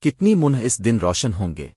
کتنی منہ اس دن روشن ہوں گے۔